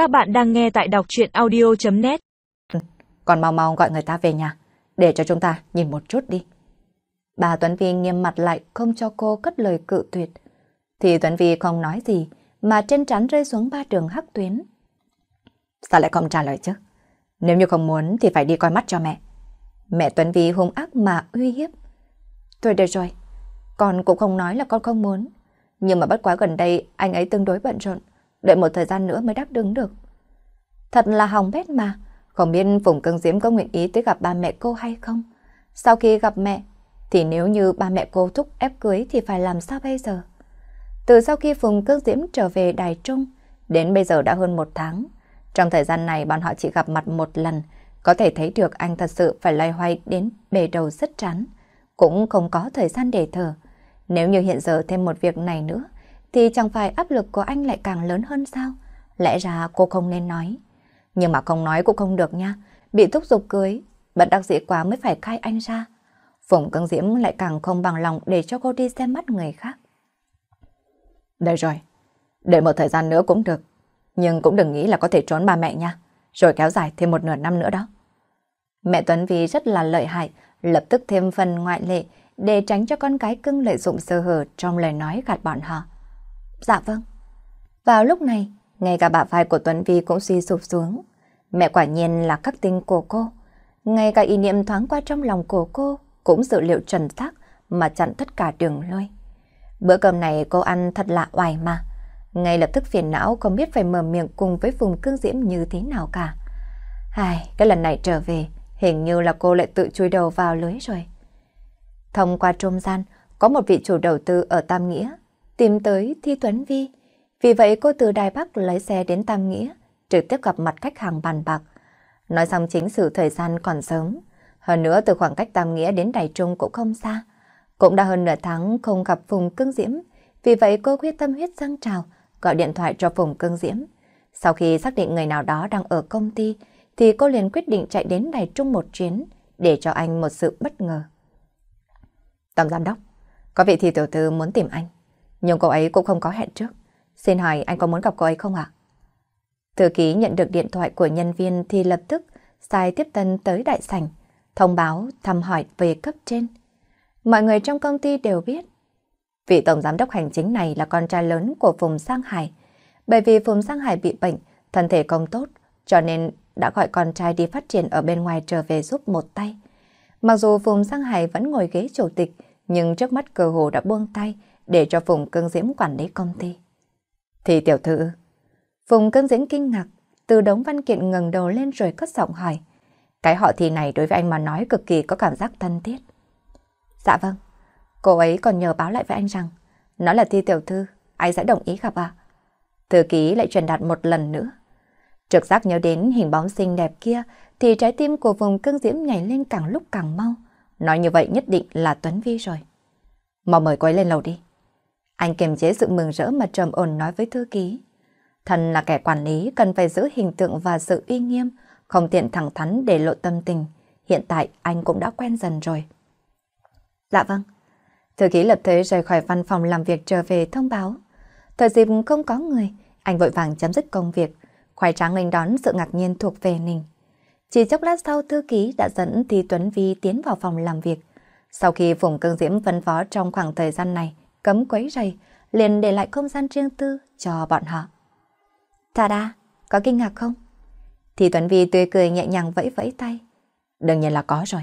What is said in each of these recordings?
Các bạn đang nghe tại đọc chuyện audio.net Còn mau mau gọi người ta về nhà, để cho chúng ta nhìn một chút đi. Bà Tuấn Vi nghiêm mặt lại không cho cô cất lời cự tuyệt. Thì Tuấn Vi không nói gì, mà trên trán rơi xuống ba đường hắc tuyến. Sao lại không trả lời chứ? Nếu như không muốn thì phải đi coi mắt cho mẹ. Mẹ Tuấn Vi hung ác mà uy hiếp. Thôi được rồi, con cũng không nói là con không muốn. Nhưng mà bất quá gần đây anh ấy tương đối bận rộn, đợi một thời gian nữa mới đáp đứng được. Thật là hỏng bét mà, không biết Phùng Cưng Diễm có nguyện ý tới gặp ba mẹ cô hay không. Sau khi gặp mẹ, thì nếu như ba mẹ cô thúc ép cưới thì phải làm sao bây giờ? Từ sau khi Phùng Cưng Diễm trở về Đài Trung, đến bây giờ đã hơn một tháng. Trong thời gian này bọn họ chỉ gặp mặt một lần, có thể thấy được anh thật sự phải loay hoay đến bề đầu rất chán, cũng không có thời gian để thở. Nếu như hiện giờ thêm một việc này nữa, thì chẳng phải áp lực của anh lại càng lớn hơn sao? Lẽ ra cô không nên nói. Nhưng mà không nói cũng không được nha. Bị thúc giục cưới, bận đắc dĩ quá mới phải khai anh ra. Phùng Cưng Diễm lại càng không bằng lòng để cho cô đi xem mắt người khác. Đây rồi, đợi một thời gian nữa cũng được. Nhưng cũng đừng nghĩ là có thể trốn ba mẹ nha. Rồi kéo dài thêm một nửa năm nữa đó. Mẹ Tuấn Vy rất là lợi hại, lập tức thêm phần ngoại lệ để tránh cho con cái cưng lợi dụng sơ hở trong lời nói gạt bọn họ. Dạ vâng. Vào lúc này, ngay cả bả vai của Tuấn Vi cũng suy sụp xuống. Mẹ quả nhiên là các tinh của cô. Ngay cả ý niệm thoáng qua trong lòng của cô cũng dự liệu trần xác mà chặn tất cả đường lôi. Bữa cơm này cô ăn thật lạ oài mà. Ngay lập tức phiền não không biết phải mở miệng cùng với vùng cương diễm như thế nào cả. Ai, cái lần này trở về, hình như là cô lại tự chui đầu vào lưới rồi. Thông qua trung gian, có một vị chủ đầu tư ở Tam Nghĩa, tìm tới Thi Tuấn Vi. Vì vậy cô từ Đài Bắc lấy xe đến Tam Nghĩa, trực tiếp gặp mặt khách hàng bàn bạc. Nói xong chính sự thời gian còn sớm. Hơn nữa từ khoảng cách Tam Nghĩa đến Đài Trung cũng không xa. Cũng đã hơn nửa tháng không gặp Phùng Cương Diễm. Vì vậy cô quyết tâm huyết dâng trào, gọi điện thoại cho Phùng Cương Diễm. Sau khi xác định người nào đó đang ở công ty, thì cô liền quyết định chạy đến Đài Trung một chuyến để cho anh một sự bất ngờ. Tổng giám đốc, có vị thì tiểu thư muốn tìm anh, nhưng cô ấy cũng không có hẹn trước. Xin hỏi anh có muốn gặp cô ấy không ạ? Thư ký nhận được điện thoại của nhân viên thì lập tức sai tiếp tân tới đại sảnh, thông báo thăm hỏi về cấp trên. Mọi người trong công ty đều biết, vị tổng giám đốc hành chính này là con trai lớn của Phùng Sang Hải. Bởi vì Phùng Sang Hải bị bệnh, thân thể không tốt, cho nên đã gọi con trai đi phát triển ở bên ngoài trở về giúp một tay. Mặc dù Phùng Sang Hải vẫn ngồi ghế chủ tịch, nhưng trước mắt cơ hồ đã buông tay để cho Phùng Cương Diễm quản lý công ty. Thì tiểu thư, Phùng Cương Diễm kinh ngạc, từ đống văn kiện ngẩng đầu lên rồi cất giọng hỏi. Cái họ thì này đối với anh mà nói cực kỳ có cảm giác thân thiết. Dạ vâng, cô ấy còn nhờ báo lại với anh rằng, nó là thi tiểu thư, anh sẽ đồng ý gặp à? Thư ký lại truyền đạt một lần nữa. Trực giác nhớ đến hình bóng xinh đẹp kia thì trái tim của vùng Cương diễm nhảy lên càng lúc càng mau. Nói như vậy nhất định là Tuấn Vi rồi. Mau mời cô ấy lên lầu đi. Anh kiềm chế sự mừng rỡ mà trầm ổn nói với thư ký. Thần là kẻ quản lý cần phải giữ hình tượng và sự uy nghiêm, không tiện thẳng thắn để lộ tâm tình. Hiện tại anh cũng đã quen dần rồi. Dạ vâng. Thư ký lập thế rời khỏi văn phòng làm việc trở về thông báo. Thời dịp không có người, anh vội vàng chấm dứt công việc, khoai tráng nghênh đón sự ngạc nhiên thuộc về mình. Chỉ chốc lát sau thư ký đã dẫn Thi Tuấn Vi tiến vào phòng làm việc. Sau khi Phùng Cương Diễm phân phó trong khoảng thời gian này cấm quấy rầy, liền để lại không gian riêng tư cho bọn họ. Ta đa, có kinh ngạc không? Thì Tuấn Vi tươi cười nhẹ nhàng vẫy vẫy tay. Đương nhiên là có rồi.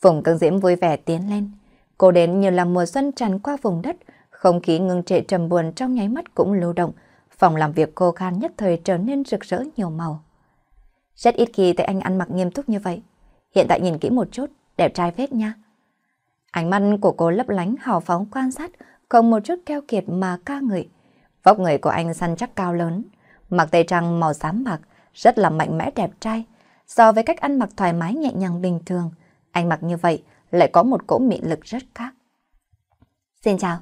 Phùng Cương Diễm vui vẻ tiến lên. Cô đến như là mùa xuân tràn qua vùng đất, không khí ngưng trệ trầm buồn trong nháy mắt cũng lưu động. Phòng làm việc cô khan nhất thời trở nên rực rỡ nhiều màu. Rất ít khi thấy anh ăn mặc nghiêm túc như vậy. Hiện tại nhìn kỹ một chút, đẹp trai phết nha. Ánh mắt của cô lấp lánh hào phóng quan sát, không một chút keo kiệt mà ca ngợi. Vóc người của anh săn chắc cao lớn, mặc tây trang màu xám bạc, rất là mạnh mẽ đẹp trai. So với cách ăn mặc thoải mái nhẹ nhàng bình thường, anh mặc như vậy lại có một cỗ mị lực rất khác. Xin chào,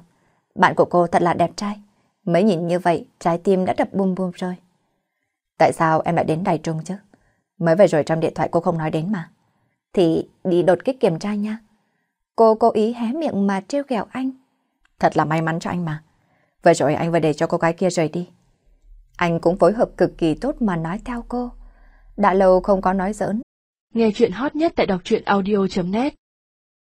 bạn của cô thật là đẹp trai. Mới nhìn như vậy, trái tim đã đập bum bum rồi. Tại sao em lại đến Đài Trung chứ? Mới về rồi trong điện thoại cô không nói đến mà. Thì đi đột kích kiểm tra nha. Cô cố ý hé miệng mà treo ghẹo anh. Thật là may mắn cho anh mà. Vậy rồi anh vừa để cho cô gái kia rời đi. Anh cũng phối hợp cực kỳ tốt mà nói theo cô. Đã lâu không có nói giỡn. Nghe chuyện hot nhất tại đọc truyện audio.net